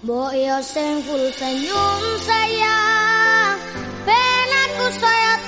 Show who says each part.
Speaker 1: Mbok yo sing full senyum sayang Ben aku sayang